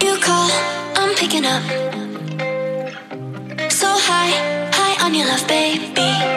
You call, I'm picking up. So high, high on your love, baby.